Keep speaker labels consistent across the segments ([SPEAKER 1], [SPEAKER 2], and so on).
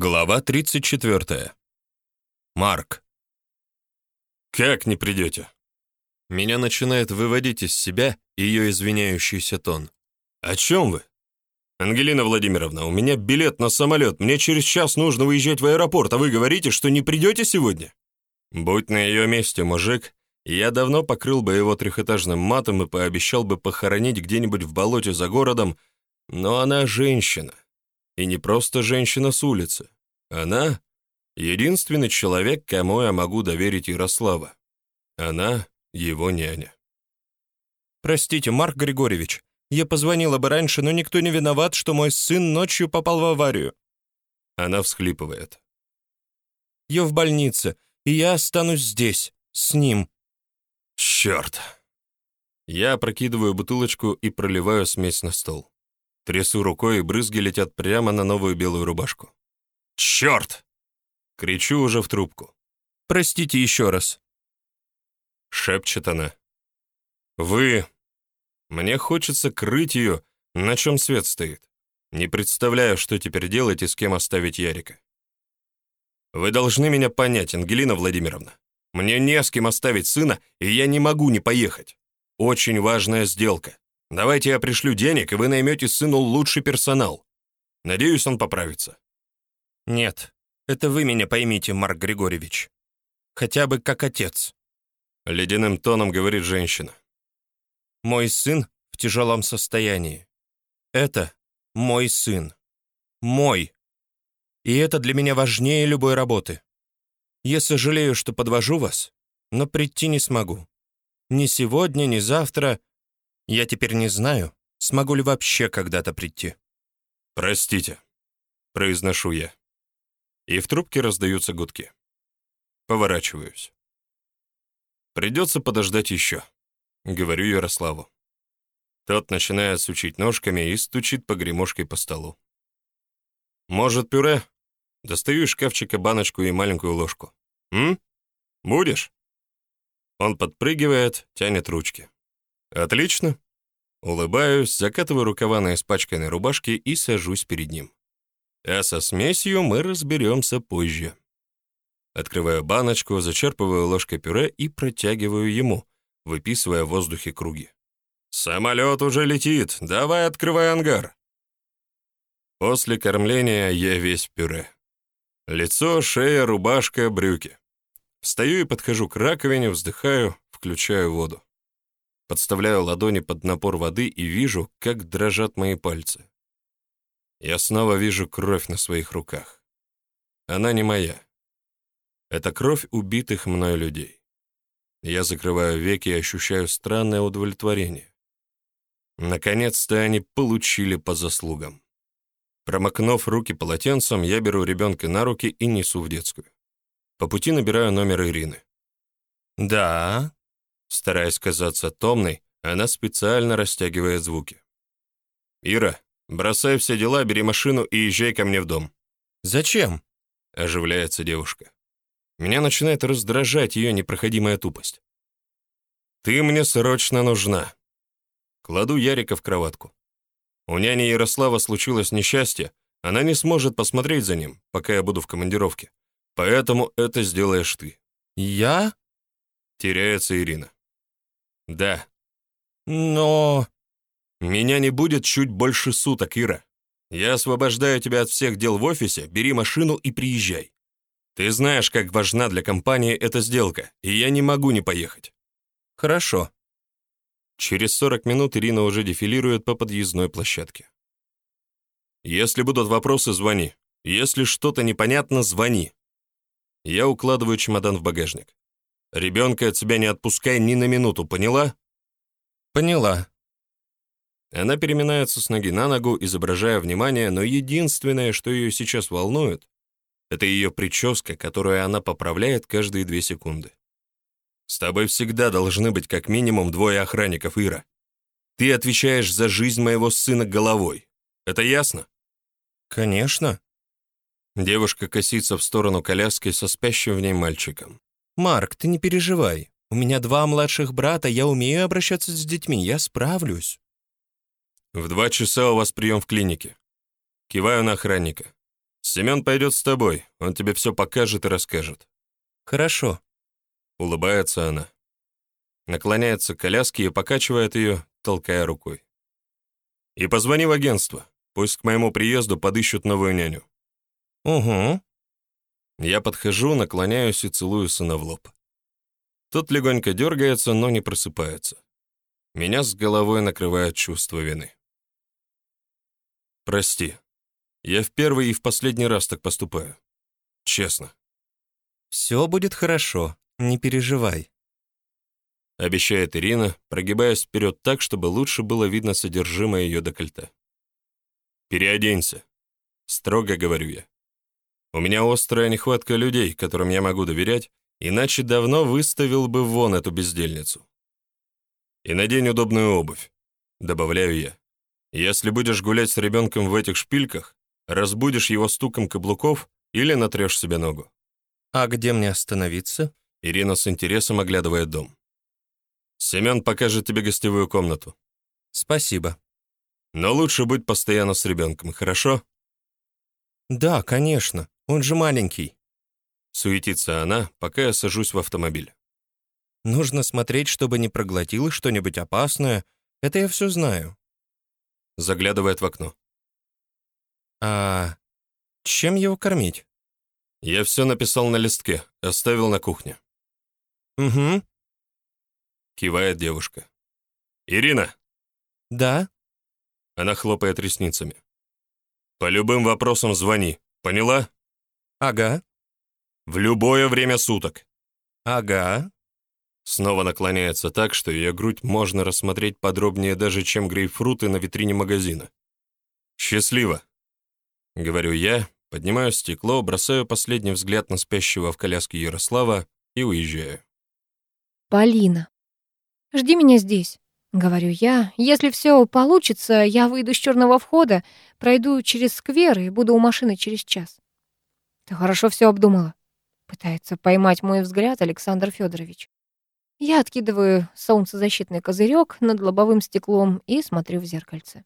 [SPEAKER 1] Глава 34. Марк. «Как не придете?» Меня начинает выводить из себя ее извиняющийся тон. «О чем вы?» «Ангелина Владимировна, у меня билет на самолет, мне через час нужно выезжать в аэропорт, а вы говорите, что не придете сегодня?» Будь на ее месте мужик, я давно покрыл бы его трехэтажным матом и пообещал бы похоронить где-нибудь в болоте за городом, но она женщина. И не просто женщина с улицы. Она — единственный человек, кому я могу доверить Ярослава. Она — его няня.
[SPEAKER 2] «Простите, Марк Григорьевич, я позвонила бы раньше, но никто не виноват, что мой сын ночью попал в аварию».
[SPEAKER 1] Она всхлипывает.
[SPEAKER 2] «Я в больнице, и я останусь здесь, с ним».
[SPEAKER 1] «Черт!» Я опрокидываю бутылочку и проливаю смесь на стол. Трясу рукой, и брызги летят прямо на новую белую рубашку. «Черт!» — кричу уже в трубку.
[SPEAKER 2] «Простите еще раз», —
[SPEAKER 1] шепчет она. «Вы...» Мне хочется крыть ее, на чем свет стоит. Не представляю, что теперь делать и с кем оставить Ярика. Вы должны меня понять, Ангелина Владимировна. Мне не с кем оставить сына, и я не могу не поехать. Очень важная сделка. Давайте я пришлю денег, и вы наймете сыну лучший персонал. Надеюсь, он поправится».
[SPEAKER 2] «Нет, это вы меня поймите, Марк Григорьевич. Хотя бы как отец».
[SPEAKER 1] Ледяным тоном говорит женщина.
[SPEAKER 2] «Мой сын в тяжелом состоянии. Это мой сын. Мой. И это для меня важнее любой работы. Я сожалею, что подвожу вас, но прийти не смогу. Ни сегодня, ни завтра, я теперь не знаю, смогу ли вообще когда-то прийти.
[SPEAKER 1] «Простите», — произношу я. И в трубке раздаются гудки. Поворачиваюсь. «Придется подождать еще», — говорю Ярославу. Тот начинает сучить ножками и стучит погремушкой по столу. «Может, пюре?» Достаю из шкафчика баночку и маленькую ложку. «М? Будешь?» Он подпрыгивает, тянет ручки. «Отлично». Улыбаюсь, закатываю рукава на испачканной рубашке и сажусь перед ним. А со смесью мы разберемся позже. Открываю баночку, зачерпываю ложкой пюре и протягиваю ему, выписывая в воздухе круги. «Самолет уже летит! Давай открывай ангар!» После кормления я весь пюре. Лицо, шея, рубашка, брюки. Встаю и подхожу к раковине, вздыхаю, включаю воду. Подставляю ладони под напор воды и вижу, как дрожат мои пальцы. Я снова вижу кровь на своих руках. Она не моя. Это кровь убитых мной людей. Я закрываю веки и ощущаю странное удовлетворение. Наконец-то они получили по заслугам. Промокнув руки полотенцем, я беру ребенка на руки и несу в детскую. По пути набираю номер Ирины. «Да», Стараясь казаться томной, она специально растягивает звуки. «Ира, бросай все дела, бери машину и езжай ко мне в дом».
[SPEAKER 2] «Зачем?»
[SPEAKER 1] — оживляется девушка. Меня начинает раздражать ее непроходимая тупость. «Ты мне срочно нужна». Кладу Ярика в кроватку. У няни Ярослава случилось несчастье, она не сможет посмотреть за ним, пока я буду в командировке. Поэтому это сделаешь ты.
[SPEAKER 2] «Я?»
[SPEAKER 1] Теряется Ирина. «Да».
[SPEAKER 2] «Но...»
[SPEAKER 1] «Меня не будет чуть больше суток, Ира. Я освобождаю тебя от всех дел в офисе, бери машину и приезжай. Ты знаешь, как важна для компании эта сделка, и я не могу не поехать».
[SPEAKER 2] «Хорошо».
[SPEAKER 1] Через 40 минут Ирина уже дефилирует по подъездной площадке. «Если будут вопросы, звони. Если что-то непонятно, звони». Я укладываю чемодан в багажник. Ребенка от себя не отпускай ни на минуту, поняла?»
[SPEAKER 2] «Поняла».
[SPEAKER 1] Она переминается с ноги на ногу, изображая внимание, но единственное, что ее сейчас волнует, это ее прическа, которую она поправляет каждые две секунды. «С тобой всегда должны быть как минимум двое охранников, Ира. Ты отвечаешь за жизнь моего сына головой. Это ясно?»
[SPEAKER 2] «Конечно».
[SPEAKER 1] Девушка косится в сторону коляски со спящим в ней мальчиком.
[SPEAKER 2] «Марк, ты не переживай. У меня два младших брата, я умею обращаться с детьми, я справлюсь».
[SPEAKER 1] «В два часа у вас прием в клинике». Киваю на охранника. Семен пойдет с тобой, он тебе все покажет и расскажет.
[SPEAKER 2] Хорошо.
[SPEAKER 1] Улыбается она. Наклоняется к коляске и покачивает ее, толкая рукой. И позвони в агентство. Пусть к моему приезду подыщут новую няню.
[SPEAKER 2] Угу.
[SPEAKER 1] Я подхожу, наклоняюсь и целую сына в лоб. Тот легонько дергается, но не просыпается. Меня с головой накрывает чувство вины. Прости. Я в первый и в последний раз так поступаю. Честно.
[SPEAKER 2] Все будет хорошо, не переживай.
[SPEAKER 1] Обещает Ирина, прогибаясь вперед так, чтобы лучше было видно содержимое ее декольте. «Переоденься», — строго говорю я. «У меня острая нехватка людей, которым я могу доверять, иначе давно выставил бы вон эту бездельницу. И надень удобную обувь», — добавляю я. «Если будешь гулять с ребенком в этих шпильках, разбудишь его стуком каблуков или натрешь себе ногу».
[SPEAKER 2] «А где мне остановиться?»
[SPEAKER 1] Ирина с интересом оглядывает дом. «Семен покажет тебе гостевую комнату».
[SPEAKER 2] «Спасибо».
[SPEAKER 1] «Но лучше быть постоянно с ребенком, хорошо?»
[SPEAKER 2] «Да, конечно, он же маленький».
[SPEAKER 1] Суетится она, пока я сажусь в автомобиль.
[SPEAKER 2] «Нужно смотреть, чтобы не проглотил что-нибудь опасное. Это я все знаю».
[SPEAKER 1] Заглядывает в окно.
[SPEAKER 2] «А чем его кормить?»
[SPEAKER 1] Я все написал на листке, оставил на кухне.
[SPEAKER 2] «Угу».
[SPEAKER 1] Кивает девушка. «Ирина!»
[SPEAKER 2] «Да?»
[SPEAKER 1] Она хлопает ресницами. «По любым вопросам звони, поняла?»
[SPEAKER 2] «Ага».
[SPEAKER 1] «В любое время суток».
[SPEAKER 2] «Ага».
[SPEAKER 1] Снова наклоняется так, что ее грудь можно рассмотреть подробнее даже, чем грейпфруты на витрине магазина. «Счастливо!» — говорю я, поднимаю стекло, бросаю последний взгляд на спящего в коляске Ярослава и уезжаю.
[SPEAKER 3] Полина. «Жди меня здесь», — говорю я. «Если все получится, я выйду с черного входа, пройду через сквер и буду у машины через час». «Ты хорошо все обдумала», — пытается поймать мой взгляд Александр Федорович. Я откидываю солнцезащитный козырек над лобовым стеклом и смотрю в зеркальце.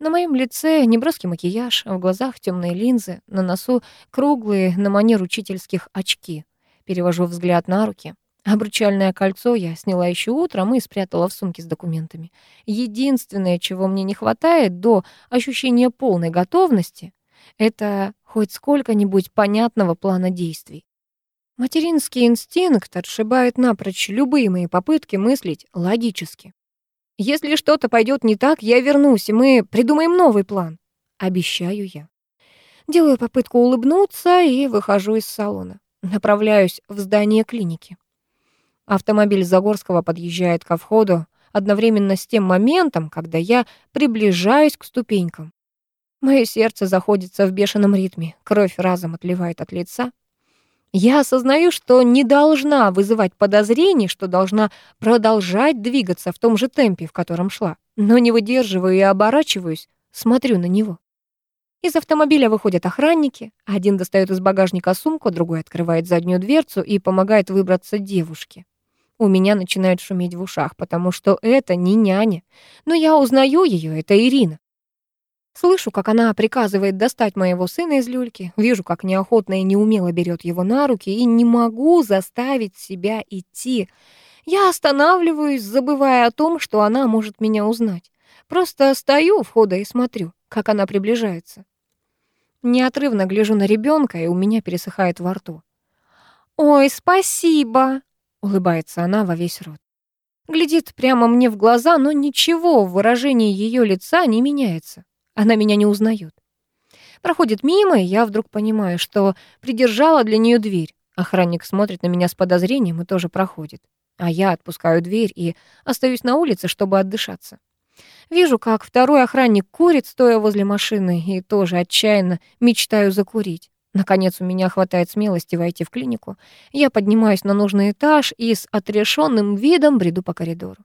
[SPEAKER 3] На моем лице неброский макияж, в глазах темные линзы, на носу круглые на манер учительских очки. Перевожу взгляд на руки. Обручальное кольцо я сняла еще утром и спрятала в сумке с документами. Единственное, чего мне не хватает до ощущения полной готовности, это хоть сколько-нибудь понятного плана действий. Материнский инстинкт отшибает напрочь любые мои попытки мыслить логически. Если что-то пойдет не так, я вернусь, и мы придумаем новый план. Обещаю я. Делаю попытку улыбнуться и выхожу из салона. Направляюсь в здание клиники. Автомобиль Загорского подъезжает ко входу одновременно с тем моментом, когда я приближаюсь к ступенькам. Мое сердце заходится в бешеном ритме, кровь разом отливает от лица. Я осознаю, что не должна вызывать подозрений, что должна продолжать двигаться в том же темпе, в котором шла. Но не выдерживаю и оборачиваюсь, смотрю на него. Из автомобиля выходят охранники. Один достает из багажника сумку, другой открывает заднюю дверцу и помогает выбраться девушке. У меня начинает шуметь в ушах, потому что это не няня. Но я узнаю ее, это Ирина. Слышу, как она приказывает достать моего сына из люльки, вижу, как неохотно и неумело берет его на руки, и не могу заставить себя идти. Я останавливаюсь, забывая о том, что она может меня узнать. Просто стою у входа и смотрю, как она приближается. Неотрывно гляжу на ребенка, и у меня пересыхает во рту. «Ой, спасибо!» — улыбается она во весь рот. Глядит прямо мне в глаза, но ничего в выражении ее лица не меняется. Она меня не узнает. Проходит мимо, и я вдруг понимаю, что придержала для нее дверь. Охранник смотрит на меня с подозрением и тоже проходит. А я отпускаю дверь и остаюсь на улице, чтобы отдышаться. Вижу, как второй охранник курит, стоя возле машины, и тоже отчаянно мечтаю закурить. Наконец у меня хватает смелости войти в клинику. Я поднимаюсь на нужный этаж и с отрешенным видом бреду по коридору.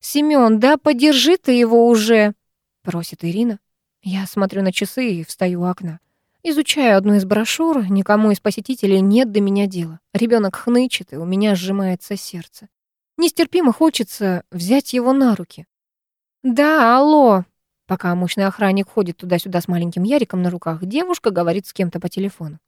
[SPEAKER 3] «Семён, да подержи ты его уже!» — просит Ирина. Я смотрю на часы и встаю у окна. Изучаю одну из брошюр, никому из посетителей нет до меня дела. Ребенок хнычет, и у меня сжимается сердце. Нестерпимо хочется взять его на руки. «Да, алло», — Пока мощный охранник ходит туда-сюда с маленьким Яриком на руках, девушка говорит с кем-то по телефону.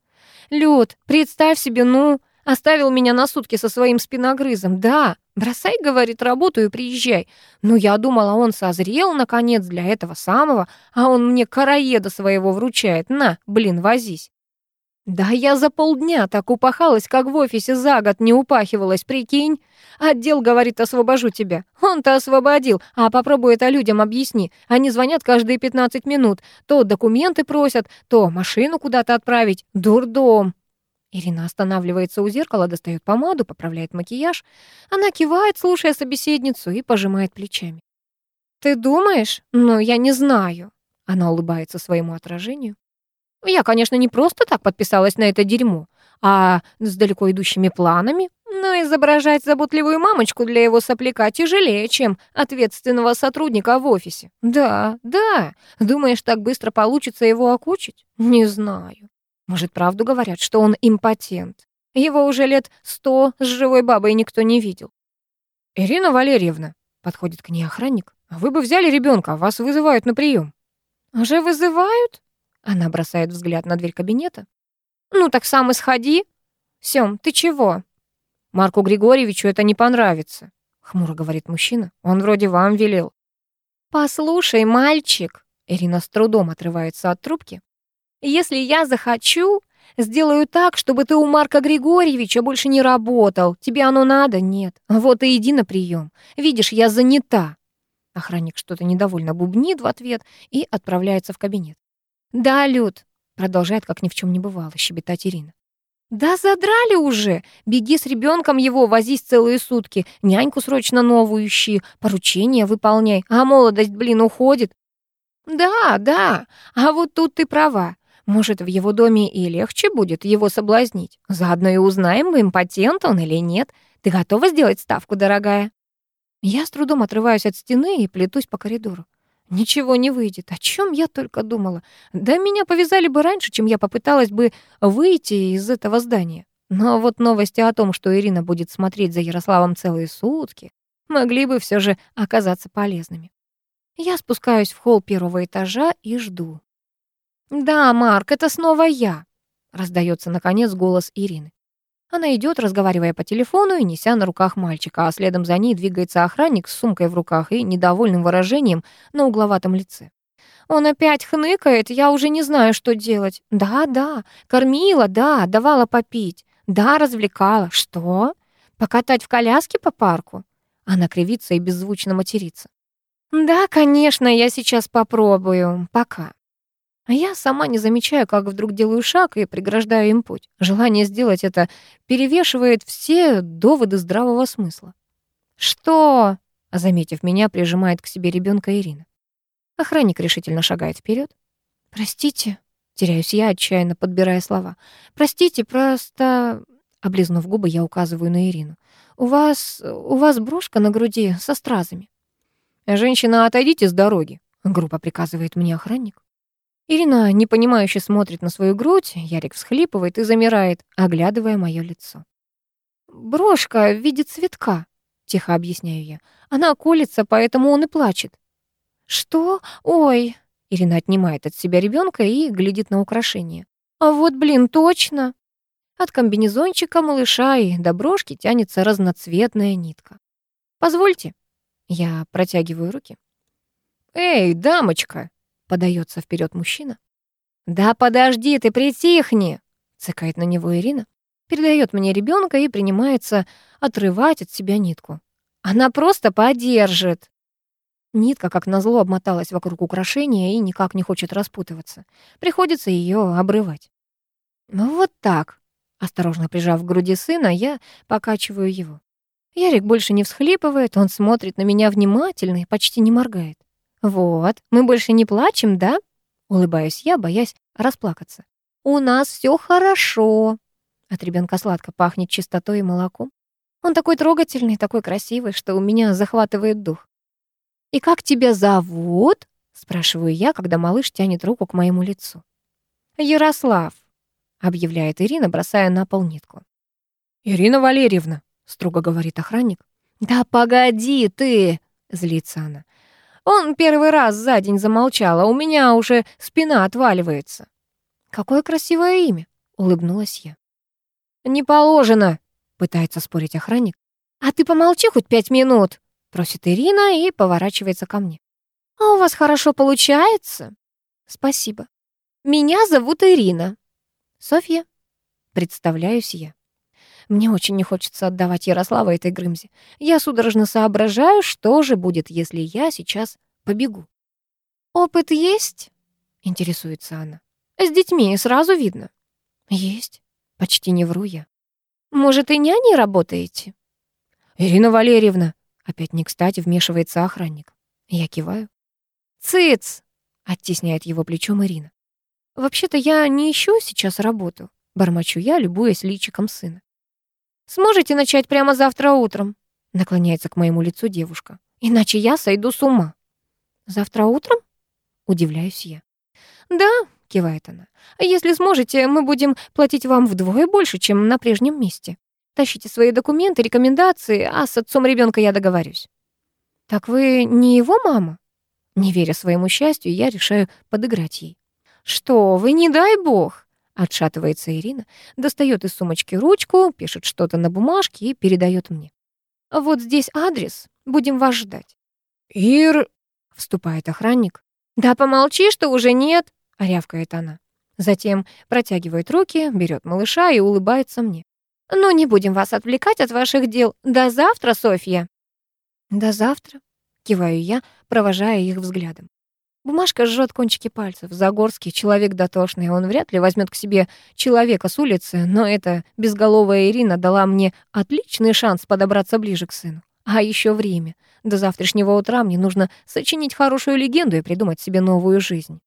[SPEAKER 3] «Люд, представь себе, ну, оставил меня на сутки со своим спиногрызом. Да, бросай, говорит, работу и приезжай. Ну, я думала, он созрел, наконец, для этого самого, а он мне караеда своего вручает. На, блин, возись. Да я за полдня так упахалась, как в офисе за год не упахивалась, прикинь. Отдел говорит, освобожу тебя. Он-то освободил, а попробуй это людям объясни. Они звонят каждые 15 минут. То документы просят, то машину куда-то отправить. Дурдом. Ирина останавливается у зеркала, достает помаду, поправляет макияж. Она кивает, слушая собеседницу, и пожимает плечами. «Ты думаешь? Ну, я не знаю». Она улыбается своему отражению. Я, конечно, не просто так подписалась на это дерьмо, а с далеко идущими планами, но изображать заботливую мамочку для его сопляка тяжелее, чем ответственного сотрудника в офисе. Да, да. Думаешь, так быстро получится его окучить? Не знаю. Может, правду говорят, что он импотент. Его уже лет сто с живой бабой никто не видел. «Ирина Валерьевна», — подходит к ней охранник, «вы бы взяли ребенка, вас вызывают на прием». «Уже вызывают?» Она бросает взгляд на дверь кабинета. «Ну так сам и сходи. Сём, ты чего?» «Марку Григорьевичу это не понравится», — хмуро говорит мужчина. «Он вроде вам велел». «Послушай, мальчик», — Ирина с трудом отрывается от трубки. «Если я захочу, сделаю так, чтобы ты у Марка Григорьевича больше не работал. Тебе оно надо? Нет. Вот и иди на прием. Видишь, я занята». Охранник что-то недовольно бубнит в ответ и отправляется в кабинет. «Да, Люд», — продолжает, как ни в чем не бывало, щебетать Ирина. «Да задрали уже! Беги с ребенком его, возись целые сутки, няньку срочно новую ищи, поручения выполняй, а молодость, блин, уходит». «Да, да, а вот тут ты права. Может, в его доме и легче будет его соблазнить. Заодно и узнаем, импотент он или нет. Ты готова сделать ставку, дорогая?» Я с трудом отрываюсь от стены и плетусь по коридору. Ничего не выйдет. О чем я только думала? Да меня повязали бы раньше, чем я попыталась бы выйти из этого здания. Но вот новости о том, что Ирина будет смотреть за Ярославом целые сутки, могли бы все же оказаться полезными. Я спускаюсь в холл первого этажа и жду. «Да, Марк, это снова я», — раздается наконец голос Ирины. Она идет, разговаривая по телефону и неся на руках мальчика, а следом за ней двигается охранник с сумкой в руках и недовольным выражением на угловатом лице. Он опять хныкает, я уже не знаю, что делать. Да, да, кормила, да, давала попить. Да, развлекала. Что? Покатать в коляске по парку? Она кривится и беззвучно матерится. Да, конечно, я сейчас попробую. Пока. А я сама не замечаю, как вдруг делаю шаг и преграждаю им путь. Желание сделать это перевешивает все доводы здравого смысла. «Что?» — заметив меня, прижимает к себе ребенка Ирина. Охранник решительно шагает вперед. «Простите», — теряюсь я, отчаянно подбирая слова. «Простите, просто...» Облизнув губы, я указываю на Ирину. «У вас... у вас брошка на груди со стразами». «Женщина, отойдите с дороги», — грубо приказывает мне охранник. Ирина непонимающе смотрит на свою грудь, Ярик всхлипывает и замирает, оглядывая мое лицо. «Брошка в виде цветка», — тихо объясняю я. «Она колется, поэтому он и плачет». «Что? Ой!» Ирина отнимает от себя ребенка и глядит на украшение. «А вот, блин, точно!» От комбинезончика малыша и до брошки тянется разноцветная нитка. «Позвольте». Я протягиваю руки. «Эй, дамочка!» Подается вперед мужчина. «Да подожди ты, притихни!» Цыкает на него Ирина. Передает мне ребенка и принимается отрывать от себя нитку. «Она просто подержит!» Нитка, как назло, обмоталась вокруг украшения и никак не хочет распутываться. Приходится ее обрывать. Ну вот так. Осторожно прижав к груди сына, я покачиваю его. Ярик больше не всхлипывает, он смотрит на меня внимательно и почти не моргает. «Вот, мы больше не плачем, да?» Улыбаюсь я, боясь расплакаться. «У нас все хорошо». От ребенка сладко пахнет чистотой и молоком. Он такой трогательный, такой красивый, что у меня захватывает дух. «И как тебя зовут?» — спрашиваю я, когда малыш тянет руку к моему лицу. «Ярослав», — объявляет Ирина, бросая на пол нитку.
[SPEAKER 2] «Ирина Валерьевна», — строго говорит охранник.
[SPEAKER 3] «Да погоди ты!» — злится она. Он первый раз за день замолчал, а у меня уже спина отваливается. Какое красивое имя, улыбнулась я. Не положено, пытается спорить охранник. А ты помолчи хоть пять минут, просит Ирина и поворачивается ко мне. А у вас хорошо получается? Спасибо. Меня зовут Ирина. Софья. Представляюсь я. Мне очень не хочется отдавать Ярослава этой Грымзе. Я судорожно соображаю, что же будет, если я сейчас побегу. «Опыт есть?» — интересуется она. «С детьми сразу видно». «Есть». Почти не вру я. «Может, и няней работаете?» «Ирина Валерьевна!» Опять не кстати вмешивается охранник. Я киваю. «Цыц!» — оттесняет его плечом Ирина. «Вообще-то я не ищу сейчас работу», — бормочу я, любуясь личиком сына. «Сможете начать прямо завтра утром?» — наклоняется к моему лицу девушка. «Иначе я сойду с ума». «Завтра утром?» — удивляюсь я. «Да», — кивает она. «Если сможете, мы будем платить вам вдвое больше, чем на прежнем месте. Тащите свои документы, рекомендации, а с отцом ребенка я договорюсь». «Так вы не его мама?» Не веря своему счастью, я решаю подыграть ей. «Что вы, не дай бог!» Отшатывается Ирина, достает из сумочки ручку, пишет что-то на бумажке и передает мне. «Вот здесь адрес, будем вас ждать». «Ир...» — вступает охранник. «Да помолчи, что уже нет!» — рявкает она. Затем протягивает руки, берет малыша и улыбается мне. «Ну, не будем вас отвлекать от ваших дел. До завтра, Софья!» «До завтра», — киваю я, провожая их взглядом. Бумажка жжет кончики пальцев. Загорский человек дотошный, он вряд ли возьмет к себе человека с улицы, но эта безголовая Ирина дала мне отличный шанс подобраться ближе к сыну. А еще время. До завтрашнего утра мне нужно сочинить хорошую легенду и придумать себе новую жизнь.